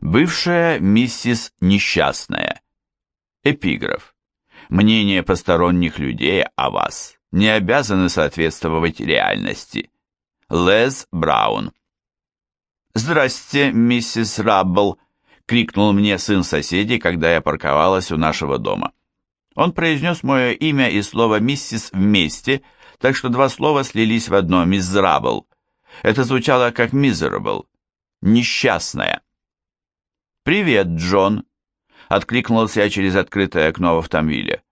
Бывшая миссис Несчастная. Эпиграф. Мнение посторонних людей о вас не обязаны соответствовать реальности. Лез Браун. «Здрасте, миссис Раббл!» — крикнул мне сын соседей, когда я парковалась у нашего дома. Он произнес мое имя и слово «миссис» вместе, так что два слова слились в одно «мизрабл». Это звучало как «miserable», «несчастная». «Привет, Джон!» — откликнулся я через открытое окно в автомобиле.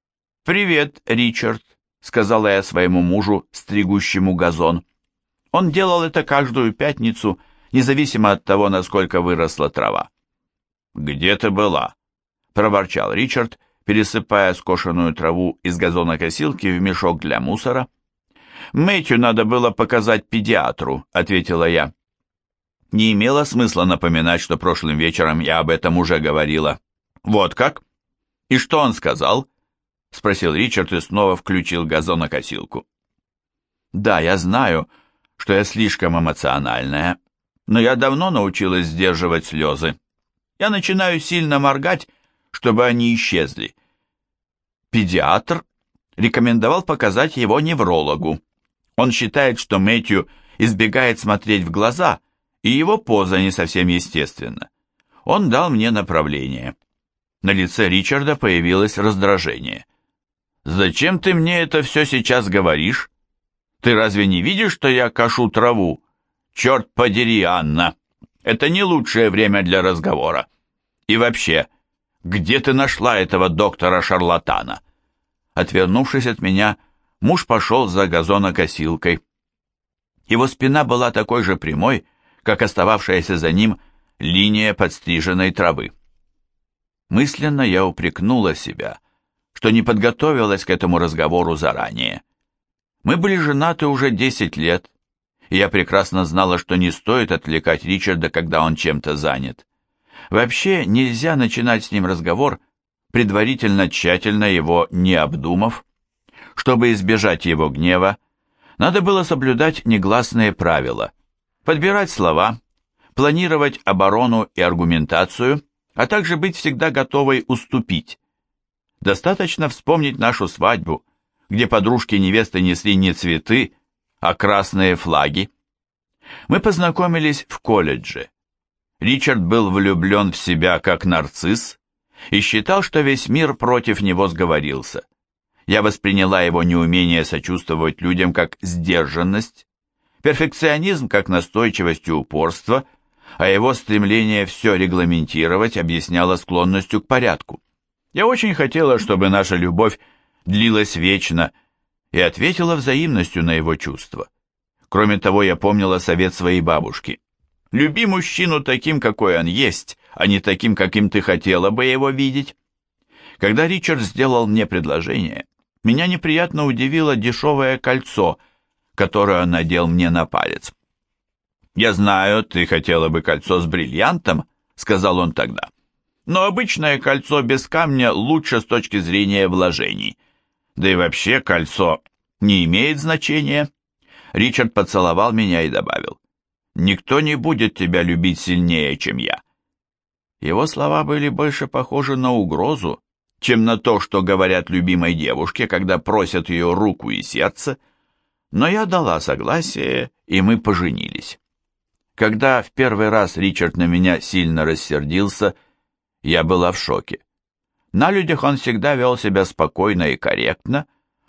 «Привет, Ричард!» — сказала я своему мужу, стригущему газон. Он делал это каждую пятницу, независимо от того, насколько выросла трава. «Где ты была?» — проворчал Ричард, пересыпая скошенную траву из газонокосилки в мешок для мусора. «Мэтью надо было показать педиатру», — ответила я. Не имело смысла напоминать, что прошлым вечером я об этом уже говорила. «Вот как?» «И что он сказал?» — спросил Ричард и снова включил газонокосилку. «Да, я знаю, что я слишком эмоциональная, но я давно научилась сдерживать слезы. Я начинаю сильно моргать, чтобы они исчезли. Педиатр рекомендовал показать его неврологу. Он считает, что Мэтью избегает смотреть в глаза, и его поза не совсем естественна. Он дал мне направление. На лице Ричарда появилось раздражение. «Зачем ты мне это все сейчас говоришь? Ты разве не видишь, что я кашу траву? Черт подери, Анна! Это не лучшее время для разговора. И вообще, где ты нашла этого доктора-шарлатана?» Отвернувшись от меня, муж пошел за газонокосилкой. Его спина была такой же прямой, как остававшаяся за ним линия подстриженной травы. Мысленно я упрекнула себя, что не подготовилась к этому разговору заранее. Мы были женаты уже десять лет, и я прекрасно знала, что не стоит отвлекать Ричарда, когда он чем-то занят. Вообще нельзя начинать с ним разговор, предварительно тщательно его не обдумав. Чтобы избежать его гнева, надо было соблюдать негласные правила подбирать слова, планировать оборону и аргументацию, а также быть всегда готовой уступить. Достаточно вспомнить нашу свадьбу, где подружки невесты несли не цветы, а красные флаги. Мы познакомились в колледже. Ричард был влюблен в себя как нарцисс и считал, что весь мир против него сговорился. Я восприняла его неумение сочувствовать людям как сдержанность, Перфекционизм как настойчивость и упорство, а его стремление все регламентировать объясняло склонностью к порядку. Я очень хотела, чтобы наша любовь длилась вечно, и ответила взаимностью на его чувства. Кроме того, я помнила совет своей бабушки. «Люби мужчину таким, какой он есть, а не таким, каким ты хотела бы его видеть». Когда Ричард сделал мне предложение, меня неприятно удивило дешевое кольцо – которое он надел мне на палец. «Я знаю, ты хотела бы кольцо с бриллиантом», — сказал он тогда. «Но обычное кольцо без камня лучше с точки зрения вложений. Да и вообще кольцо не имеет значения». Ричард поцеловал меня и добавил. «Никто не будет тебя любить сильнее, чем я». Его слова были больше похожи на угрозу, чем на то, что говорят любимой девушке, когда просят ее руку и сердце — но я дала согласие, и мы поженились. Когда в первый раз Ричард на меня сильно рассердился, я была в шоке. На людях он всегда вел себя спокойно и корректно,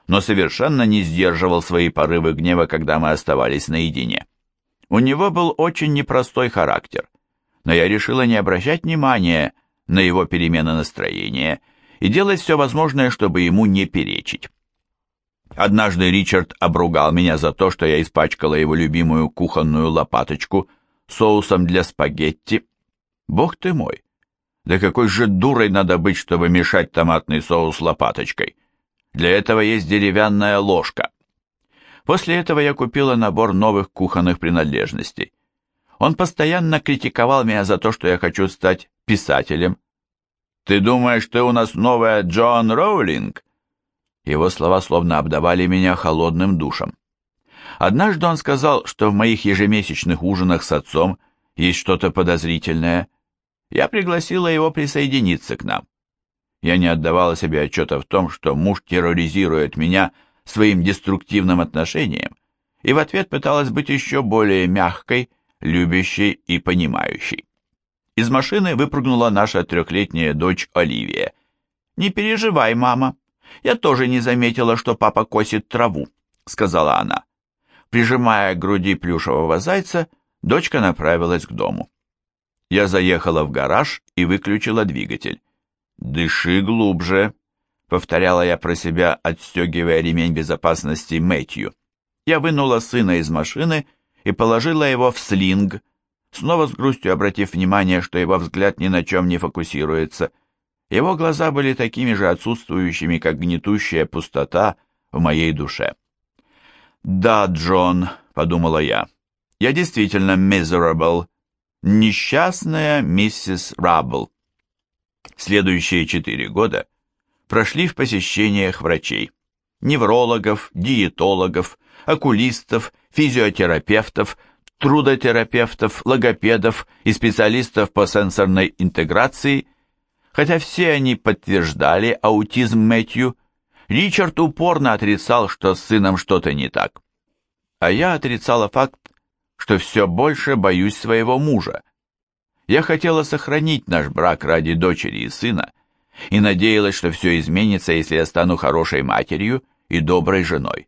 но совершенно не сдерживал свои порывы гнева, когда мы оставались наедине. У него был очень непростой характер, но я решила не обращать внимания на его перемены настроения и делать все возможное, чтобы ему не перечить. Однажды Ричард обругал меня за то, что я испачкала его любимую кухонную лопаточку соусом для спагетти. Бог ты мой! Да какой же дурой надо быть, чтобы мешать томатный соус лопаточкой? Для этого есть деревянная ложка. После этого я купила набор новых кухонных принадлежностей. Он постоянно критиковал меня за то, что я хочу стать писателем. «Ты думаешь, ты у нас новая Джон Роулинг?» Его слова словно обдавали меня холодным душем. Однажды он сказал, что в моих ежемесячных ужинах с отцом есть что-то подозрительное. я пригласила его присоединиться к нам. Я не отдавала себе отчета в том, что муж терроризирует меня своим деструктивным отношением, и в ответ пыталась быть еще более мягкой, любящей и понимающей. Из машины выпрыгнула наша трехлетняя дочь Оливия. «Не переживай, мама, я тоже не заметила, что папа косит траву», — сказала она. Прижимая к груди плюшевого зайца, дочка направилась к дому. Я заехала в гараж и выключила двигатель. «Дыши глубже», — повторяла я про себя, отстегивая ремень безопасности Мэтью. Я вынула сына из машины и положила его в слинг, снова с грустью обратив внимание, что его взгляд ни на чем не фокусируется. Его глаза были такими же отсутствующими, как гнетущая пустота в моей душе. «Да, Джон», — подумала я, — «я действительно miserable, несчастная миссис Раббл». Следующие четыре года прошли в посещениях врачей, неврологов, диетологов, окулистов, физиотерапевтов, трудотерапевтов, логопедов и специалистов по сенсорной интеграции. Хотя все они подтверждали аутизм Мэтью, Ричард упорно отрицал, что с сыном что-то не так. А я отрицала факт, что все больше боюсь своего мужа. Я хотела сохранить наш брак ради дочери и сына, и надеялась, что все изменится, если я стану хорошей матерью и доброй женой.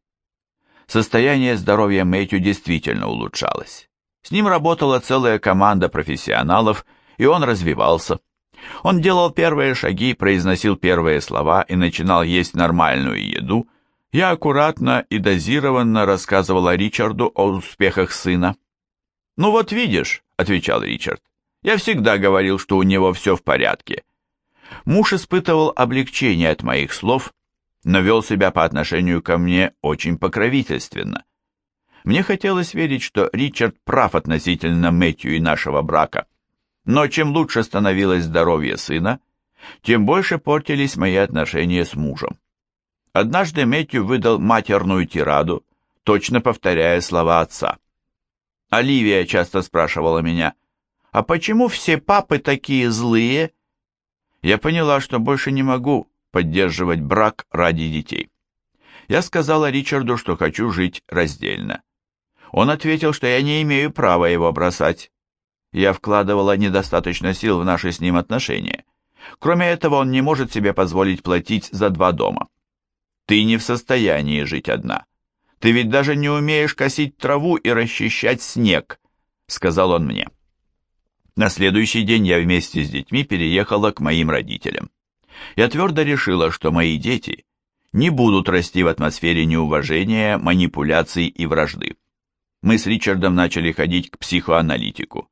Состояние здоровья Мэтью действительно улучшалось. С ним работала целая команда профессионалов, и он развивался. Он делал первые шаги, произносил первые слова и начинал есть нормальную еду. Я аккуратно и дозированно рассказывала Ричарду о успехах сына. «Ну вот видишь», — отвечал Ричард, — «я всегда говорил, что у него все в порядке». Муж испытывал облегчение от моих слов но вел себя по отношению ко мне очень покровительственно. Мне хотелось верить, что Ричард прав относительно Мэтью и нашего брака. Но чем лучше становилось здоровье сына, тем больше портились мои отношения с мужем. Однажды Мэтью выдал матерную тираду, точно повторяя слова отца. Оливия часто спрашивала меня, «А почему все папы такие злые?» Я поняла, что больше не могу поддерживать брак ради детей. Я сказала Ричарду, что хочу жить раздельно. Он ответил, что я не имею права его бросать. Я вкладывала недостаточно сил в наши с ним отношения. Кроме этого, он не может себе позволить платить за два дома. Ты не в состоянии жить одна. Ты ведь даже не умеешь косить траву и расчищать снег, сказал он мне. На следующий день я вместе с детьми переехала к моим родителям я твердо решила, что мои дети не будут расти в атмосфере неуважения, манипуляций и вражды. Мы с Ричардом начали ходить к психоаналитику.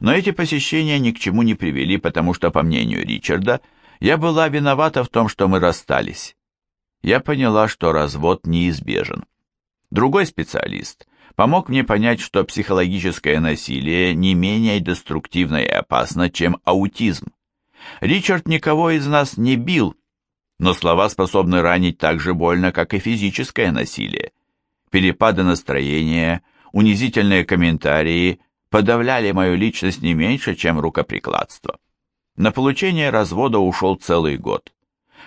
Но эти посещения ни к чему не привели, потому что, по мнению Ричарда, я была виновата в том, что мы расстались. Я поняла, что развод неизбежен. Другой специалист помог мне понять, что психологическое насилие не менее деструктивно и опасно, чем аутизм. Ричард никого из нас не бил, но слова способны ранить так же больно, как и физическое насилие. Перепады настроения, унизительные комментарии подавляли мою личность не меньше, чем рукоприкладство. На получение развода ушел целый год.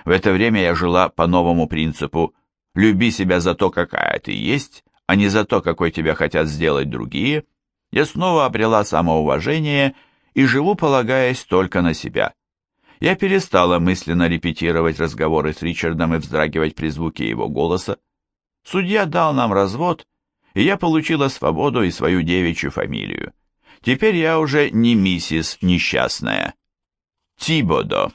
В это время я жила по новому принципу «люби себя за то, какая ты есть, а не за то, какой тебя хотят сделать другие», я снова обрела самоуважение и живу, полагаясь только на себя я перестала мысленно репетировать разговоры с Ричардом и вздрагивать при звуке его голоса. Судья дал нам развод, и я получила свободу и свою девичью фамилию. Теперь я уже не миссис несчастная. Тибодо.